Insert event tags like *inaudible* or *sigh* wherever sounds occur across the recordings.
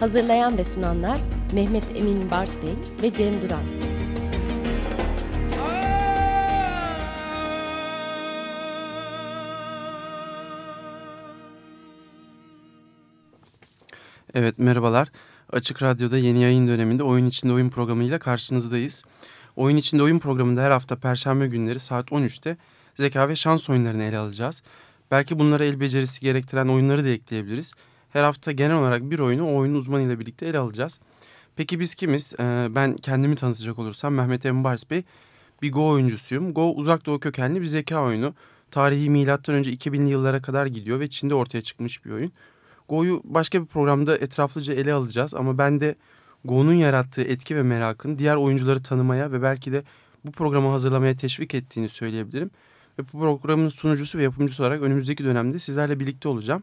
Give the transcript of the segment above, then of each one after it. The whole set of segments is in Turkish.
Hazırlayan ve sunanlar Mehmet Emin Bars Bey ve Cem Duran. Evet merhabalar. Açık Radyo'da yeni yayın döneminde Oyun İçinde Oyun programıyla karşınızdayız. Oyun İçinde Oyun programında her hafta Perşembe günleri saat 13'te zeka ve şans oyunlarını ele alacağız. Belki bunlara el becerisi gerektiren oyunları da ekleyebiliriz. Her hafta genel olarak bir oyunu o oyunun uzmanıyla birlikte ele alacağız. Peki biz kimiz? Ee, ben kendimi tanıtacak olursam Mehmet Embars Bey bir Go oyuncusuyum. Go uzak doğu kökenli bir zeka oyunu. Tarihi milattan önce 2000'li yıllara kadar gidiyor ve Çin'de ortaya çıkmış bir oyun. Go'yu başka bir programda etraflıca ele alacağız ama ben de Go'nun yarattığı etki ve merakın diğer oyuncuları tanımaya ve belki de bu programı hazırlamaya teşvik ettiğini söyleyebilirim. Ve bu programın sunucusu ve yapımcısı olarak önümüzdeki dönemde sizlerle birlikte olacağım.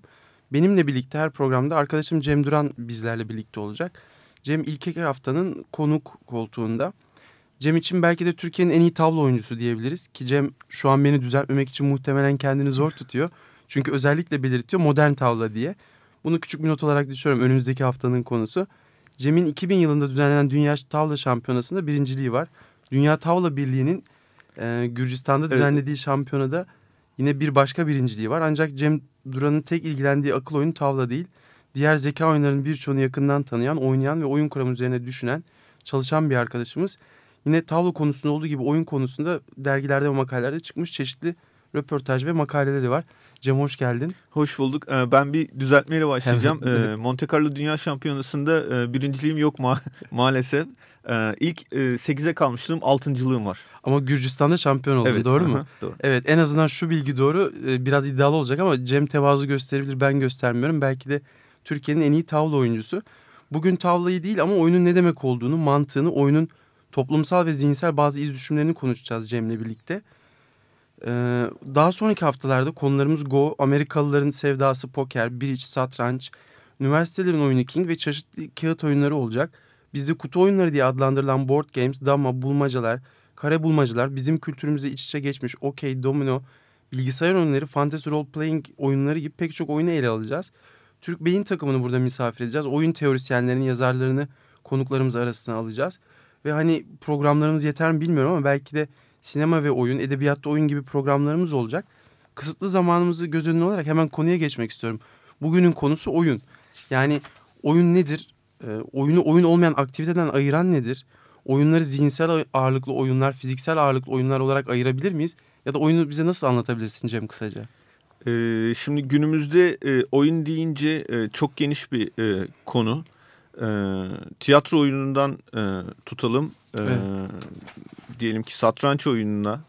Benimle birlikte her programda arkadaşım Cem Duran bizlerle birlikte olacak. Cem ilk haftanın konuk koltuğunda. Cem için belki de Türkiye'nin en iyi tavla oyuncusu diyebiliriz. Ki Cem şu an beni düzeltmemek için muhtemelen kendini zor tutuyor. Çünkü özellikle belirtiyor modern tavla diye. Bunu küçük bir not olarak düşüyorum önümüzdeki haftanın konusu. Cem'in 2000 yılında düzenlenen Dünya Tavla Şampiyonası'nda birinciliği var. Dünya Tavla Birliği'nin e, Gürcistan'da düzenlediği evet. şampiyonada yine bir başka birinciliği var. Ancak Cem Duran'ın tek ilgilendiği akıl oyunu tavla değil. Diğer zeka oyunlarının birçoğunu yakından tanıyan, oynayan ve oyun kuramı üzerine düşünen, çalışan bir arkadaşımız. Yine tavla konusunda olduğu gibi oyun konusunda dergilerde ve makalelerde çıkmış çeşitli röportaj ve makaleleri var. Cem hoş geldin. Hoş bulduk. Ben bir düzeltmeyle başlayacağım. *laughs* Evet. Monte Carlo Dünya Şampiyonası'nda birinciliğim yok ma *laughs* maalesef. İlk 8'e kalmışlığım altıncılığım var. Ama Gürcistan'da şampiyon oldun evet, doğru aha, mu? Doğru. Evet en azından şu bilgi doğru. Biraz iddialı olacak ama Cem tevazu gösterebilir ben göstermiyorum. Belki de Türkiye'nin en iyi tavla oyuncusu. Bugün tavlayı değil ama oyunun ne demek olduğunu, mantığını, oyunun toplumsal ve zihinsel bazı iz düşümlerini konuşacağız Cem'le birlikte. Ee, daha sonraki haftalarda konularımız Go, Amerikalıların sevdası poker, bridge, satranç, üniversitelerin oyunu King ve çeşitli kağıt oyunları olacak. Bizde kutu oyunları diye adlandırılan board games, dama, bulmacalar, kare bulmacalar, bizim kültürümüze iç içe geçmiş okey, domino, bilgisayar oyunları, fantasy role playing oyunları gibi pek çok oyunu ele alacağız. Türk Beyin takımını burada misafir edeceğiz. Oyun teorisyenlerinin yazarlarını konuklarımız arasına alacağız. Ve hani programlarımız yeter mi bilmiyorum ama belki de sinema ve oyun, edebiyatta oyun gibi programlarımız olacak. Kısıtlı zamanımızı göz önüne alarak hemen konuya geçmek istiyorum. Bugünün konusu oyun. Yani oyun nedir? E, oyunu oyun olmayan aktiviteden ayıran nedir? Oyunları zihinsel ağırlıklı oyunlar, fiziksel ağırlıklı oyunlar olarak ayırabilir miyiz? Ya da oyunu bize nasıl anlatabilirsin Cem kısaca? Ee, şimdi günümüzde e, oyun deyince e, çok geniş bir e, konu. E, tiyatro oyunundan e, tutalım. E, evet. Diyelim ki satranç oyununa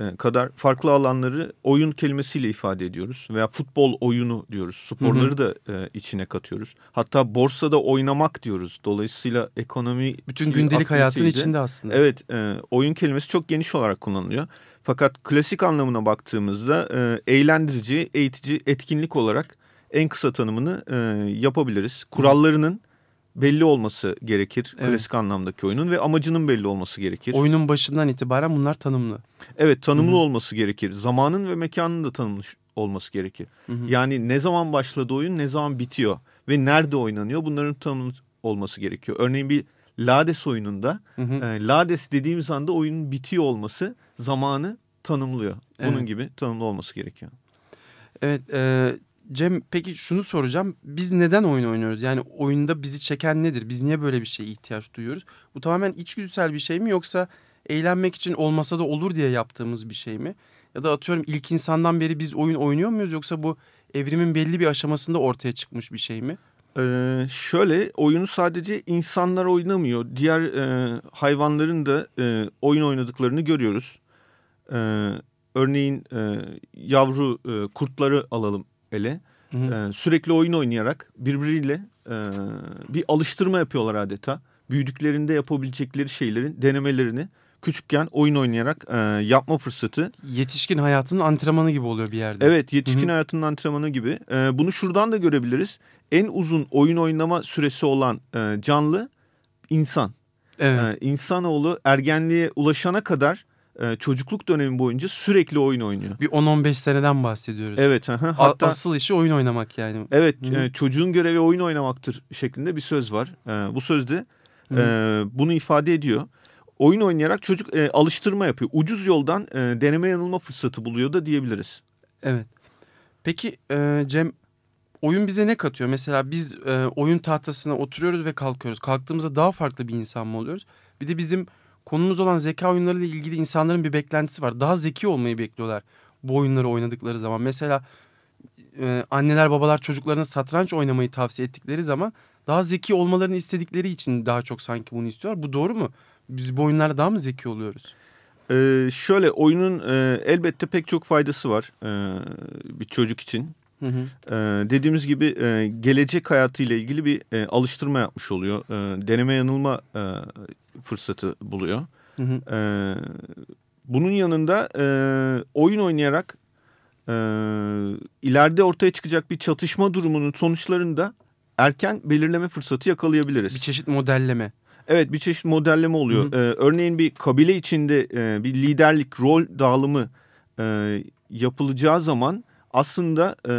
e, kadar farklı alanları oyun kelimesiyle ifade ediyoruz. Veya futbol oyunu diyoruz. Sporları hı hı. da e, içine katıyoruz. Hatta borsada oynamak diyoruz. Dolayısıyla ekonomi... Bütün gündelik hayatın içinde aslında. Evet e, oyun kelimesi çok geniş olarak kullanılıyor. Fakat klasik anlamına baktığımızda e, eğlendirici, eğitici, etkinlik olarak en kısa tanımını e, yapabiliriz. Kurallarının belli olması gerekir evet. klasik anlamdaki oyunun ve amacının belli olması gerekir. Oyunun başından itibaren bunlar tanımlı. Evet tanımlı Hı -hı. olması gerekir. Zamanın ve mekanın da tanımlı olması gerekir. Hı -hı. Yani ne zaman başladı oyun, ne zaman bitiyor ve nerede oynanıyor bunların tanımlı olması gerekiyor. Örneğin bir Lades oyununda hı hı. E, Lades dediğimiz anda oyunun bitiyor olması zamanı tanımlıyor. Bunun evet. gibi tanımlı olması gerekiyor. Evet e, Cem peki şunu soracağım. Biz neden oyun oynuyoruz? Yani oyunda bizi çeken nedir? Biz niye böyle bir şeye ihtiyaç duyuyoruz? Bu tamamen içgüdüsel bir şey mi yoksa eğlenmek için olmasa da olur diye yaptığımız bir şey mi? Ya da atıyorum ilk insandan beri biz oyun oynuyor muyuz yoksa bu evrimin belli bir aşamasında ortaya çıkmış bir şey mi? Ee, şöyle oyunu sadece insanlar oynamıyor. Diğer e, hayvanların da e, oyun oynadıklarını görüyoruz. E, örneğin e, yavru e, kurtları alalım ele. Hı hı. E, sürekli oyun oynayarak birbiriyle e, bir alıştırma yapıyorlar adeta. Büyüdüklerinde yapabilecekleri şeylerin denemelerini küçükken oyun oynayarak e, yapma fırsatı. Yetişkin hayatının antrenmanı gibi oluyor bir yerde. Evet yetişkin Hı -hı. hayatının antrenmanı gibi. E, bunu şuradan da görebiliriz. En uzun oyun oynama süresi olan e, canlı insan. Evet. E, insanoğlu ergenliğe ulaşana kadar e, çocukluk dönemi boyunca sürekli oyun oynuyor. Bir 10-15 seneden bahsediyoruz. Evet. Hı. Hatta asıl işi oyun oynamak yani. Evet, e, çocuğun görevi oyun oynamaktır şeklinde bir söz var. E, bu sözde e, bunu ifade ediyor. Oyun oynayarak çocuk e, alıştırma yapıyor. Ucuz yoldan e, deneme yanılma fırsatı buluyor da diyebiliriz. Evet. Peki e, Cem oyun bize ne katıyor? Mesela biz e, oyun tahtasına oturuyoruz ve kalkıyoruz. Kalktığımızda daha farklı bir insan mı oluyoruz? Bir de bizim konumuz olan zeka oyunlarıyla ilgili insanların bir beklentisi var. Daha zeki olmayı bekliyorlar bu oyunları oynadıkları zaman. Mesela e, anneler babalar çocuklarına satranç oynamayı tavsiye ettikleri zaman daha zeki olmalarını istedikleri için daha çok sanki bunu istiyorlar. Bu doğru mu? Biz bu oyunlarda daha mı zeki oluyoruz? Ee, şöyle oyunun e, elbette pek çok faydası var e, bir çocuk için. Hı hı. Ee, dediğimiz gibi e, gelecek hayatıyla ilgili bir e, alıştırma yapmış oluyor. E, deneme yanılma e, fırsatı buluyor. Hı hı. E, bunun yanında e, oyun oynayarak e, ileride ortaya çıkacak bir çatışma durumunun sonuçlarını da erken belirleme fırsatı yakalayabiliriz. Bir çeşit modelleme. Evet bir çeşit modelleme oluyor. Hı hı. Ee, örneğin bir kabile içinde e, bir liderlik rol dağılımı e, yapılacağı zaman aslında e,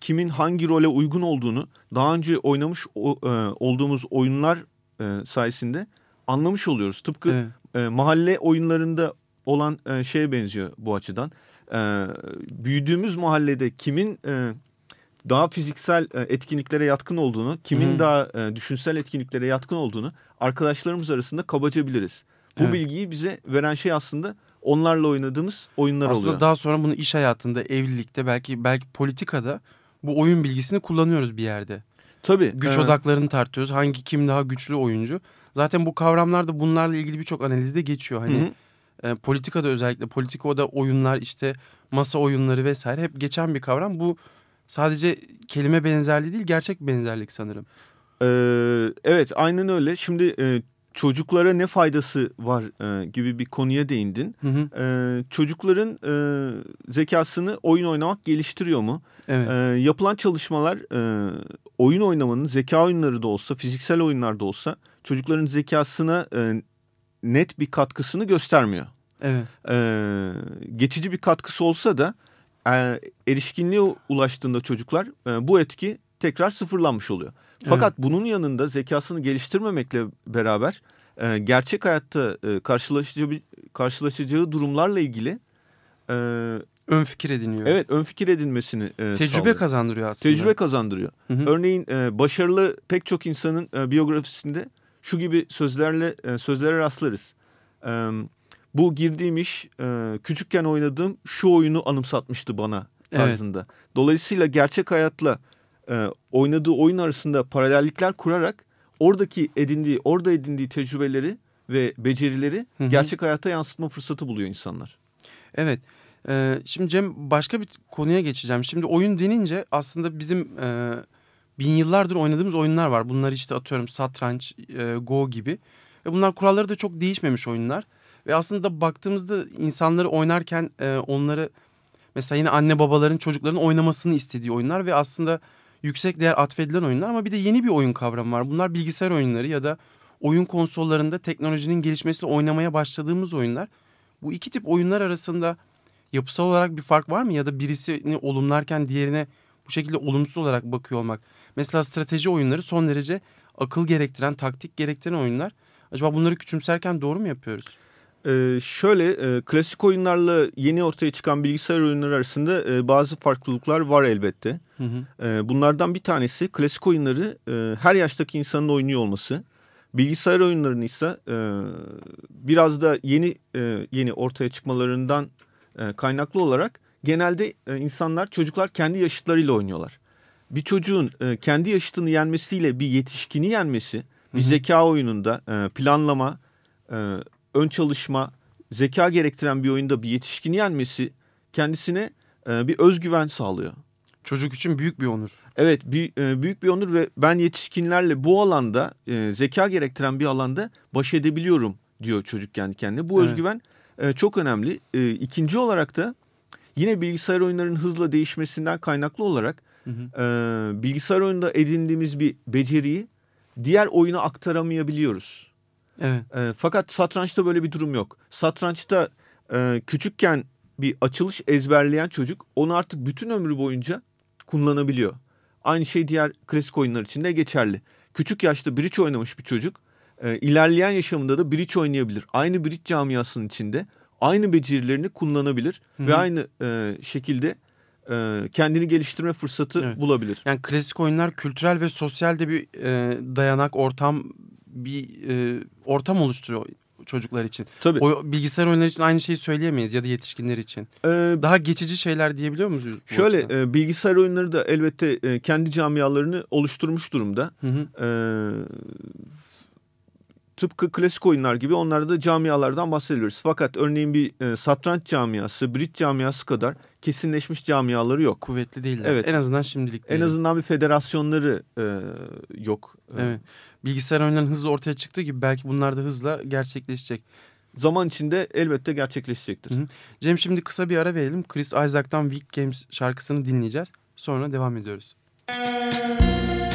kimin hangi role uygun olduğunu daha önce oynamış o, e, olduğumuz oyunlar e, sayesinde anlamış oluyoruz. Tıpkı evet. e, mahalle oyunlarında olan e, şeye benziyor bu açıdan. E, büyüdüğümüz mahallede kimin e, daha fiziksel e, etkinliklere yatkın olduğunu, kimin hmm. daha e, düşünsel etkinliklere yatkın olduğunu arkadaşlarımız arasında kabaca biliriz. Bu evet. bilgiyi bize veren şey aslında onlarla oynadığımız oyunlar aslında oluyor. Aslında daha sonra bunu iş hayatında, evlilikte, belki belki politikada bu oyun bilgisini kullanıyoruz bir yerde. Tabii. Güç e... odaklarını tartıyoruz. Hangi kim daha güçlü oyuncu. Zaten bu kavramlar da bunlarla ilgili birçok analizde geçiyor. Hani hı hı. E, politikada özellikle politika oyunlar işte masa oyunları vesaire hep geçen bir kavram. Bu sadece kelime benzerliği değil gerçek benzerlik sanırım. Ee, evet aynen öyle. Şimdi e, çocuklara ne faydası var e, gibi bir konuya değindin. Hı hı. E, çocukların e, zekasını oyun oynamak geliştiriyor mu? Evet. E, yapılan çalışmalar e, oyun oynamanın zeka oyunları da olsa fiziksel oyunlar da olsa çocukların zekasına e, net bir katkısını göstermiyor. Evet. E, geçici bir katkısı olsa da e, erişkinliğe ulaştığında çocuklar e, bu etki tekrar sıfırlanmış oluyor. Fakat evet. bunun yanında zekasını geliştirmemekle beraber e, gerçek hayatta e, karşılaşacağı, karşılaşacağı durumlarla ilgili e, ön fikir ediniyor. Evet ön fikir edinmesini e, Tecrübe sağlıyor. kazandırıyor aslında. Tecrübe kazandırıyor. Hı hı. Örneğin e, başarılı pek çok insanın e, biyografisinde şu gibi sözlerle e, sözlere rastlarız. E, bu girdiğim iş e, küçükken oynadığım şu oyunu anımsatmıştı bana tarzında. Evet. Dolayısıyla gerçek hayatla e, oynadığı oyun arasında paralellikler kurarak oradaki edindiği, orada edindiği tecrübeleri ve becerileri hı hı. gerçek hayata yansıtma fırsatı buluyor insanlar. Evet. Ee, şimdi Cem başka bir konuya geçeceğim. Şimdi oyun denince aslında bizim e, bin yıllardır oynadığımız oyunlar var. Bunlar işte atıyorum satranç, e, go gibi. Ve bunlar kuralları da çok değişmemiş oyunlar. Ve aslında baktığımızda insanları oynarken e, onları mesela yine anne babaların çocukların oynamasını istediği oyunlar ve aslında yüksek değer atfedilen oyunlar ama bir de yeni bir oyun kavramı var. Bunlar bilgisayar oyunları ya da oyun konsollarında teknolojinin gelişmesiyle oynamaya başladığımız oyunlar. Bu iki tip oyunlar arasında yapısal olarak bir fark var mı ya da birisini olumlarken diğerine bu şekilde olumsuz olarak bakıyor olmak. Mesela strateji oyunları son derece akıl gerektiren, taktik gerektiren oyunlar. Acaba bunları küçümserken doğru mu yapıyoruz? Ee, şöyle e, klasik oyunlarla yeni ortaya çıkan bilgisayar oyunları arasında e, bazı farklılıklar var elbette. Hı hı. E, bunlardan bir tanesi klasik oyunları e, her yaştaki insanın oynuyor olması. Bilgisayar oyunlarını ise e, biraz da yeni e, yeni ortaya çıkmalarından e, kaynaklı olarak genelde e, insanlar çocuklar kendi yaşıtlarıyla oynuyorlar. Bir çocuğun e, kendi yaşıtını yenmesiyle bir yetişkini yenmesi bir hı hı. zeka oyununda e, planlama, e, ön çalışma, zeka gerektiren bir oyunda bir yetişkini yenmesi kendisine e, bir özgüven sağlıyor. Çocuk için büyük bir onur. Evet bir, e, büyük bir onur ve ben yetişkinlerle bu alanda e, zeka gerektiren bir alanda baş edebiliyorum diyor çocuk kendi kendine. Bu Evet. özgüven e, çok önemli. E, ikinci olarak da yine bilgisayar oyunlarının hızla değişmesinden kaynaklı olarak Hı hı. e, bilgisayar oyununda edindiğimiz bir beceriyi diğer oyuna aktaramayabiliyoruz. Evet. E, fakat satrançta böyle bir durum yok. Satrançta e, küçükken bir açılış ezberleyen çocuk onu artık bütün ömrü boyunca kullanabiliyor. Aynı şey diğer klasik oyunlar için de geçerli. Küçük yaşta bridge oynamış bir çocuk e, ilerleyen yaşamında da bridge oynayabilir. Aynı bridge camiasının içinde aynı becerilerini kullanabilir Hı ve hı. aynı e, şekilde e, kendini geliştirme fırsatı Evet. bulabilir. Yani klasik oyunlar kültürel ve sosyal de bir e, dayanak, ortam bir e, ortam oluşturuyor çocuklar için. Tabii. O bilgisayar oyunları için aynı şeyi söyleyemeyiz ya da yetişkinler için. E, Daha geçici şeyler diyebiliyor muyuz? şöyle açıdan? e, bilgisayar oyunları da elbette e, kendi camialarını oluşturmuş durumda. Hı hı. Ee, tıpkı klasik oyunlar gibi onlarda da camialardan bahsediyoruz. Fakat örneğin bir e, satranç camiası, bridge camiası kadar kesinleşmiş camiaları yok. Kuvvetli değiller. Evet. En azından şimdilik En değil. azından bir federasyonları e, yok. Evet. Bilgisayar oyunlarının hızla ortaya çıktığı gibi belki bunlar da hızla gerçekleşecek. Zaman içinde elbette gerçekleşecektir. Hı hı. Cem şimdi kısa bir ara verelim. Chris Isaac'tan Weak Games şarkısını dinleyeceğiz. Sonra devam ediyoruz. The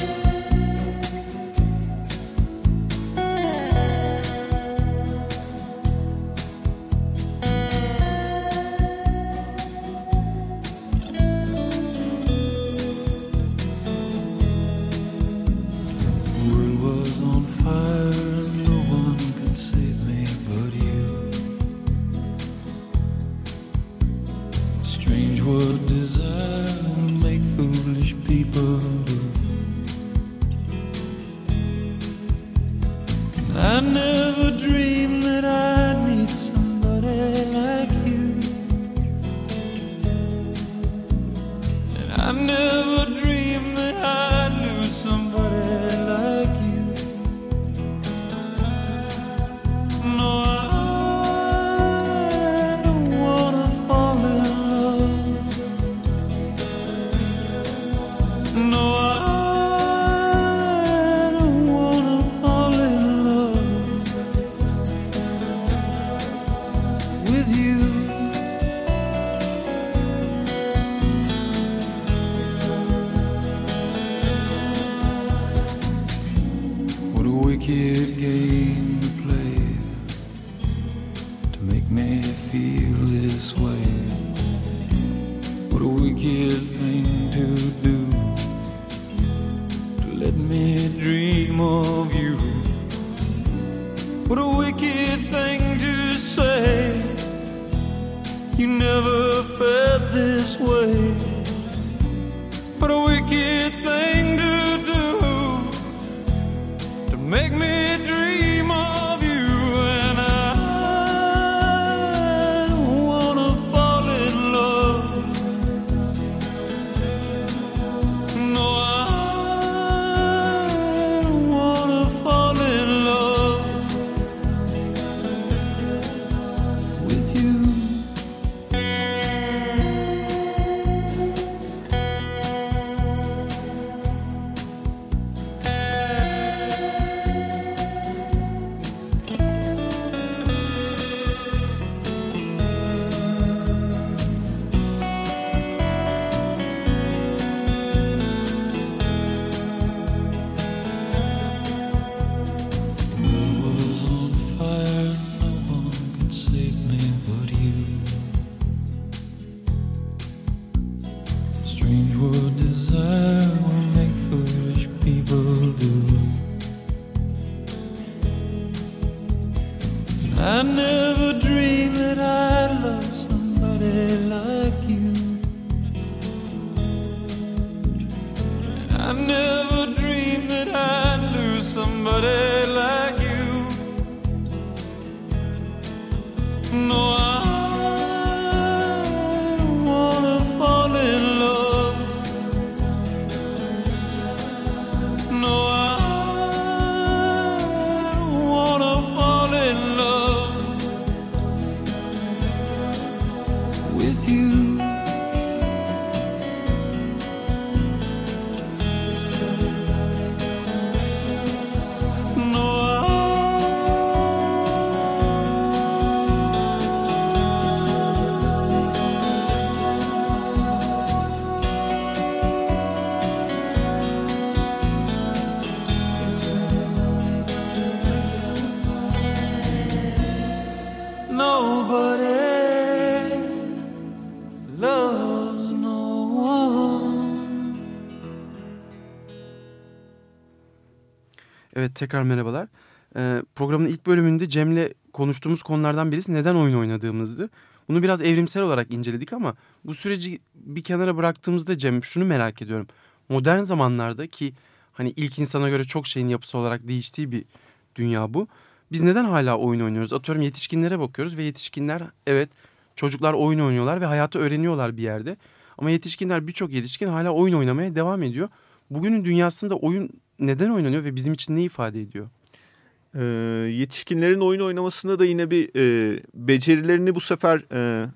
Evet tekrar merhabalar. Ee, programın ilk bölümünde Cem'le konuştuğumuz konulardan birisi neden oyun oynadığımızdı. Bunu biraz evrimsel olarak inceledik ama bu süreci bir kenara bıraktığımızda Cem şunu merak ediyorum. Modern zamanlarda ki hani ilk insana göre çok şeyin yapısı olarak değiştiği bir dünya bu. Biz neden hala oyun oynuyoruz? Atıyorum yetişkinlere bakıyoruz ve yetişkinler evet çocuklar oyun oynuyorlar ve hayatı öğreniyorlar bir yerde. Ama yetişkinler birçok yetişkin hala oyun oynamaya devam ediyor. Bugünün dünyasında oyun neden oynanıyor ve bizim için ne ifade ediyor? Ee, yetişkinlerin oyun oynamasında da yine bir e, becerilerini bu sefer e,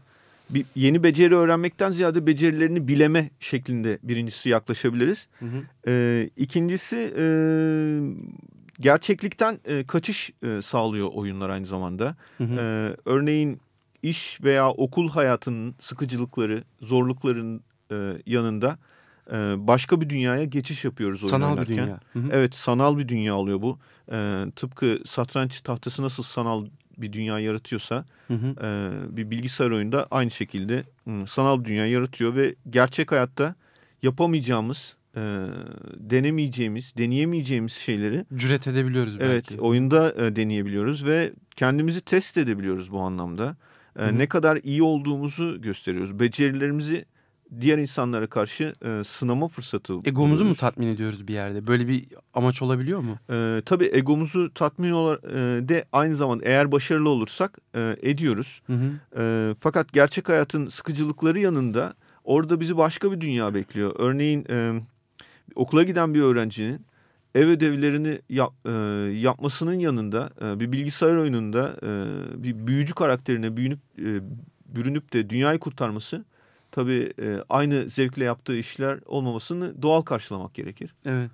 bir yeni beceri öğrenmekten ziyade becerilerini bileme şeklinde birincisi yaklaşabiliriz. Hı hı. E, ikincisi e, gerçeklikten e, kaçış e, sağlıyor oyunlar aynı zamanda. Hı hı. E, örneğin iş veya okul hayatının sıkıcılıkları, zorlukların e, yanında e, başka bir dünyaya geçiş yapıyoruz oyun sanal oynarken. bir dünya. Hı hı. Evet sanal bir dünya oluyor bu. E, tıpkı satranç tahtası nasıl sanal bir dünya yaratıyorsa hı hı. E, bir bilgisayar oyunda aynı şekilde hı, sanal bir dünya yaratıyor ve gerçek hayatta yapamayacağımız e, denemeyeceğimiz, deneyemeyeceğimiz şeyleri cüret edebiliyoruz belki. Evet, oyunda e, deneyebiliyoruz ve kendimizi test edebiliyoruz bu anlamda. E, ne kadar iyi olduğumuzu gösteriyoruz. Becerilerimizi diğer insanlara karşı e, sınama fırsatı Egomuzu buluyoruz. mu tatmin ediyoruz bir yerde? Böyle bir amaç olabiliyor mu? E, tabii egomuzu tatmin olarak e, de aynı zamanda eğer başarılı olursak e, ediyoruz. Hı hı. E, fakat gerçek hayatın sıkıcılıkları yanında orada bizi başka bir dünya bekliyor. Örneğin e, okula giden bir öğrencinin ev ödevlerini yap, e, yapmasının yanında e, bir bilgisayar oyununda e, bir büyücü karakterine büyünüp e, bürünüp de dünyayı kurtarması tabii e, aynı zevkle yaptığı işler olmamasını doğal karşılamak gerekir. Evet.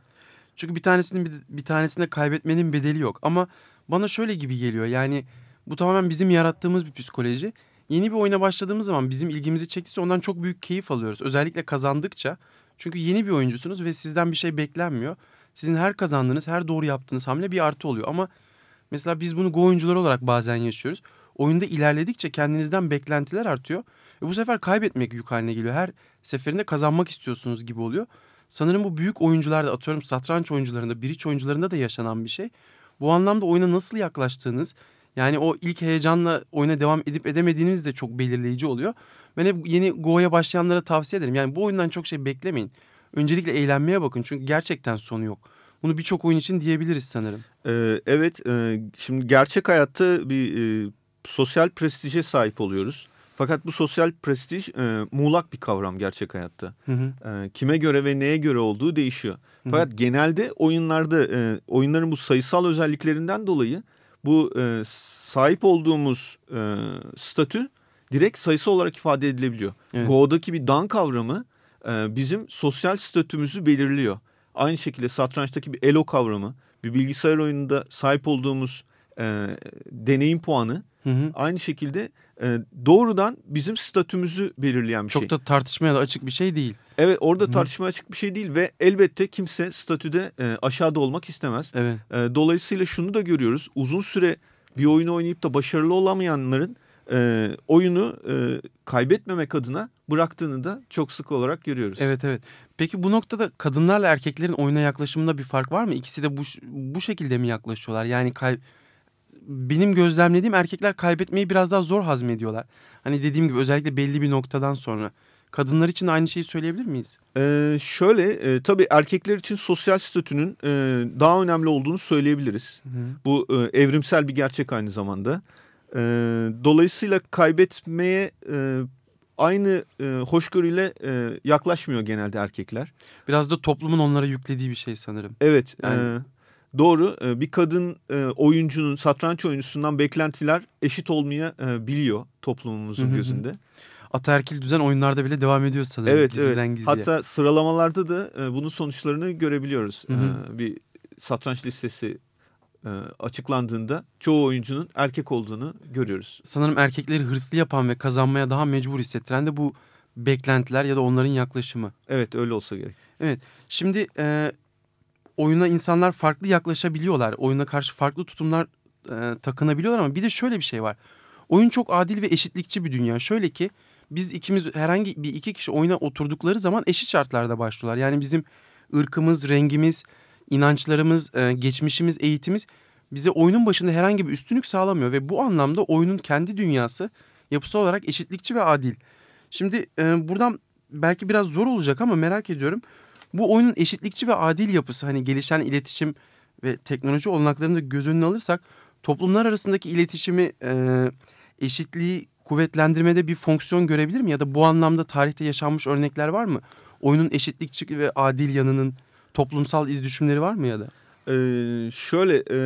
Çünkü bir tanesinin bir, tanesinde kaybetmenin bedeli yok ama bana şöyle gibi geliyor. Yani bu tamamen bizim yarattığımız bir psikoloji. Yeni bir oyuna başladığımız zaman bizim ilgimizi çektiyse ondan çok büyük keyif alıyoruz. Özellikle kazandıkça. Çünkü yeni bir oyuncusunuz ve sizden bir şey beklenmiyor. Sizin her kazandığınız, her doğru yaptığınız hamle bir artı oluyor. Ama mesela biz bunu Go oyuncuları olarak bazen yaşıyoruz. Oyunda ilerledikçe kendinizden beklentiler artıyor. Ve bu sefer kaybetmek yük haline geliyor. Her seferinde kazanmak istiyorsunuz gibi oluyor. Sanırım bu büyük oyuncularda atıyorum satranç oyuncularında, biriç oyuncularında da yaşanan bir şey. Bu anlamda oyuna nasıl yaklaştığınız, yani o ilk heyecanla oyuna devam edip edemediğiniz de çok belirleyici oluyor. Ben hep yeni Go'ya başlayanlara tavsiye ederim. Yani bu oyundan çok şey beklemeyin. Öncelikle eğlenmeye bakın çünkü gerçekten sonu yok. Bunu birçok oyun için diyebiliriz sanırım. Ee, evet, e, şimdi gerçek hayatta bir e, sosyal prestije sahip oluyoruz. Fakat bu sosyal prestij e, muğlak bir kavram gerçek hayatta. Hı hı. E, kime göre ve neye göre olduğu değişiyor. Fakat hı hı. genelde oyunlarda e, oyunların bu sayısal özelliklerinden dolayı bu e, sahip olduğumuz e, statü direkt sayısı olarak ifade edilebiliyor. Evet. Go'daki bir dan kavramı e, bizim sosyal statümüzü belirliyor. Aynı şekilde satrançtaki bir elo kavramı, bir bilgisayar oyununda sahip olduğumuz e, deneyim puanı hı hı. aynı şekilde e, doğrudan bizim statümüzü belirleyen bir Çok şey. Çok da tartışmaya da açık bir şey değil. Evet orada hı. tartışmaya açık bir şey değil ve elbette kimse statüde e, aşağıda olmak istemez. Evet. E, dolayısıyla şunu da görüyoruz uzun süre bir oyunu oynayıp da başarılı olamayanların e, oyunu e, kaybetmemek adına bıraktığını da çok sık olarak görüyoruz. Evet evet. Peki bu noktada kadınlarla erkeklerin oyuna yaklaşımında bir fark var mı? İkisi de bu bu şekilde mi yaklaşıyorlar? Yani kay benim gözlemlediğim erkekler kaybetmeyi biraz daha zor hazmediyorlar. Hani dediğim gibi özellikle belli bir noktadan sonra. Kadınlar için aynı şeyi söyleyebilir miyiz? Ee, şöyle e, tabii erkekler için sosyal statünün e, daha önemli olduğunu söyleyebiliriz. Hı. Bu e, evrimsel bir gerçek aynı zamanda. E, dolayısıyla kaybetmeye e, aynı e, hoşgörüyle e, yaklaşmıyor genelde erkekler. Biraz da toplumun onlara yüklediği bir şey sanırım. Evet. Yani... E, Doğru e, bir kadın e, oyuncunun satranç oyuncusundan beklentiler eşit olmaya e, biliyor toplumumuzun hı hı. gözünde. Ataerkil düzen oyunlarda bile devam ediyor sanırım. Evet evet gizliye. hatta sıralamalarda da bunun sonuçlarını görebiliyoruz. Hı hı. Bir satranç listesi açıklandığında çoğu oyuncunun erkek olduğunu görüyoruz. Sanırım erkekleri hırslı yapan ve kazanmaya daha mecbur hissettiren de bu beklentiler ya da onların yaklaşımı. Evet öyle olsa gerek. Evet şimdi e, oyuna insanlar farklı yaklaşabiliyorlar. Oyuna karşı farklı tutumlar e, takınabiliyorlar ama bir de şöyle bir şey var. Oyun çok adil ve eşitlikçi bir dünya. Şöyle ki biz ikimiz herhangi bir iki kişi oyuna oturdukları zaman eşit şartlarda başlıyorlar. Yani bizim ırkımız, rengimiz, inançlarımız, e, geçmişimiz, eğitimimiz bize oyunun başında herhangi bir üstünlük sağlamıyor. Ve bu anlamda oyunun kendi dünyası yapısı olarak eşitlikçi ve adil. Şimdi e, buradan belki biraz zor olacak ama merak ediyorum. Bu oyunun eşitlikçi ve adil yapısı hani gelişen iletişim ve teknoloji olanaklarını da göz önüne alırsak toplumlar arasındaki iletişimi e, eşitliği kuvvetlendirmede bir fonksiyon görebilir mi? Ya da bu anlamda tarihte yaşanmış örnekler var mı? Oyunun eşitlikçi ve adil yanının toplumsal iz düşümleri var mı ya da? Ee, şöyle e,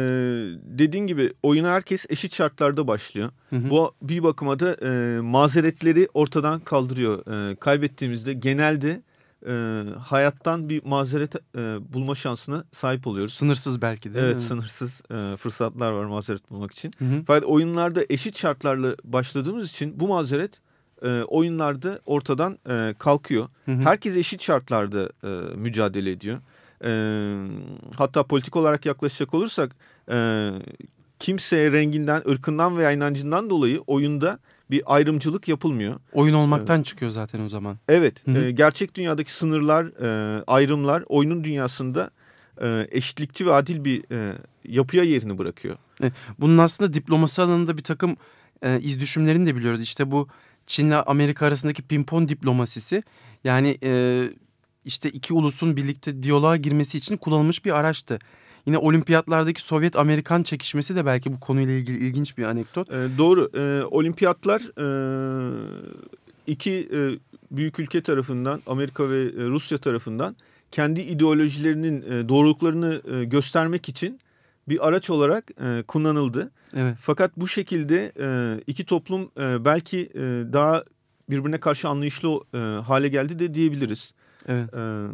dediğin gibi oyuna herkes eşit şartlarda başlıyor. Hı hı. Bu bir bakıma da e, mazeretleri ortadan kaldırıyor. E, kaybettiğimizde genelde e, hayattan bir mazeret e, bulma şansına sahip oluyoruz. Sınırsız belki de. Evet sınırsız e, fırsatlar var mazeret bulmak için. Hı hı. Fakat oyunlarda eşit şartlarla başladığımız için bu mazeret e, oyunlarda ortadan e, kalkıyor. Hı hı. Herkes eşit şartlarda e, mücadele ediyor. E, hatta politik olarak yaklaşacak olursak e, kimseye renginden, ırkından veya inancından dolayı oyunda bir ayrımcılık yapılmıyor. Oyun olmaktan evet. çıkıyor zaten o zaman. Evet. E, gerçek dünyadaki sınırlar, e, ayrımlar oyunun dünyasında e, eşitlikçi ve adil bir e, yapıya yerini bırakıyor. E, bunun aslında diplomasi alanında bir takım e, iz düşümlerini de biliyoruz. İşte bu Çin'le Amerika arasındaki pimpon diplomasisi yani e, işte iki ulusun birlikte diyaloğa girmesi için kullanılmış bir araçtı. Yine olimpiyatlardaki Sovyet-Amerikan çekişmesi de belki bu konuyla ilgili ilginç bir anekdot. E, doğru. E, olimpiyatlar e, iki e, büyük ülke tarafından Amerika ve e, Rusya tarafından kendi ideolojilerinin e, doğruluklarını e, göstermek için bir araç olarak e, kullanıldı. Evet. Fakat bu şekilde e, iki toplum e, belki e, daha birbirine karşı anlayışlı e, hale geldi de diyebiliriz. Evet. E,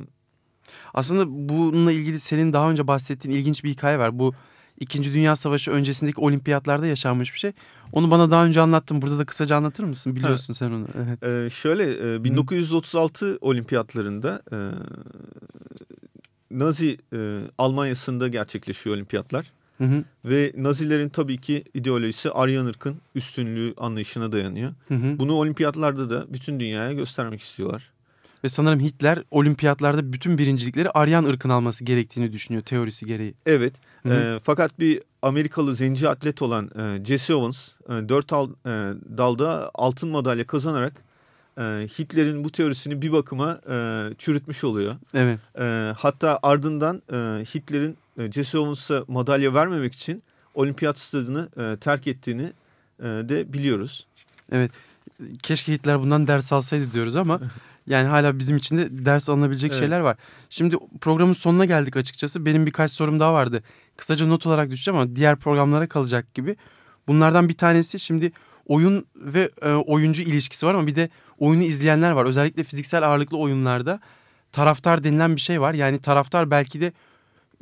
Aslında bununla ilgili senin daha önce bahsettiğin ilginç bir hikaye var. Bu İkinci Dünya Savaşı öncesindeki olimpiyatlarda yaşanmış bir şey. Onu bana daha önce anlattın. Burada da kısaca anlatır mısın? Biliyorsun ha. sen onu. Ee, şöyle e, 1936 Hı. olimpiyatlarında e, Nazi e, Almanya'sında gerçekleşiyor olimpiyatlar. Hı hı. Ve Nazilerin tabii ki ideolojisi Aryan ırkın üstünlüğü anlayışına dayanıyor. Hı hı. Bunu olimpiyatlarda da bütün dünyaya göstermek istiyorlar. Ve sanırım Hitler olimpiyatlarda bütün birincilikleri Aryan ırkın alması gerektiğini düşünüyor teorisi gereği. Evet. E, fakat bir Amerikalı zenci atlet olan e, Jesse Owens e, 4 al, e, dalda altın madalya kazanarak e, Hitler'in bu teorisini bir bakıma e, çürütmüş oluyor. Evet. E, hatta ardından e, Hitler'in e, Jesse Owens'a madalya vermemek için olimpiyat stadını e, terk ettiğini e, de biliyoruz. Evet. Keşke Hitler bundan ders alsaydı diyoruz ama *laughs* Yani hala bizim için de ders alınabilecek evet. şeyler var. Şimdi programın sonuna geldik açıkçası. Benim birkaç sorum daha vardı. Kısaca not olarak düşeceğim ama diğer programlara kalacak gibi. Bunlardan bir tanesi şimdi oyun ve e, oyuncu ilişkisi var ama bir de oyunu izleyenler var. Özellikle fiziksel ağırlıklı oyunlarda taraftar denilen bir şey var. Yani taraftar belki de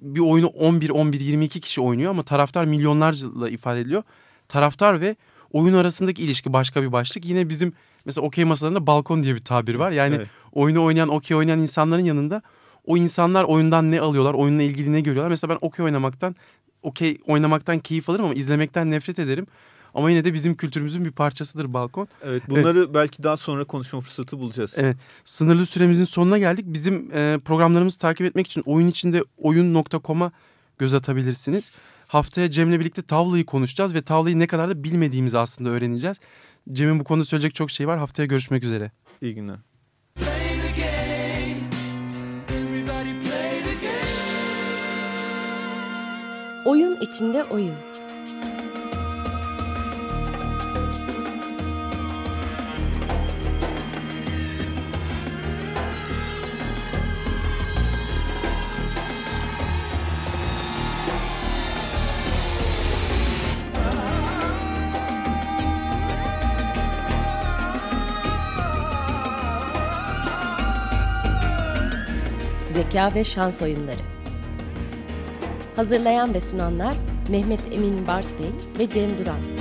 bir oyunu 11 11 22 kişi oynuyor ama taraftar milyonlarca ifade ediliyor. Taraftar ve oyun arasındaki ilişki başka bir başlık. Yine bizim Mesela okey masalarında balkon diye bir tabir var. Yani evet. oyunu oynayan, okey oynayan insanların yanında o insanlar oyundan ne alıyorlar, oyunla ilgili ne görüyorlar. Mesela ben okey oynamaktan, okey oynamaktan keyif alırım ama izlemekten nefret ederim. Ama yine de bizim kültürümüzün bir parçasıdır balkon. Evet bunları evet. belki daha sonra konuşma fırsatı bulacağız. Evet sınırlı süremizin sonuna geldik. Bizim e, programlarımızı takip etmek için oyun içinde oyun.com'a göz atabilirsiniz. Haftaya Cem'le birlikte tavlayı konuşacağız ve tavlayı ne kadar da bilmediğimizi aslında öğreneceğiz. Cem'in bu konuda söyleyecek çok şey var. Haftaya görüşmek üzere. İyi günler. Oyun içinde oyun. Zeka ve Şans Oyunları. Hazırlayan ve sunanlar Mehmet Emin Bars Bey ve Cem Duran.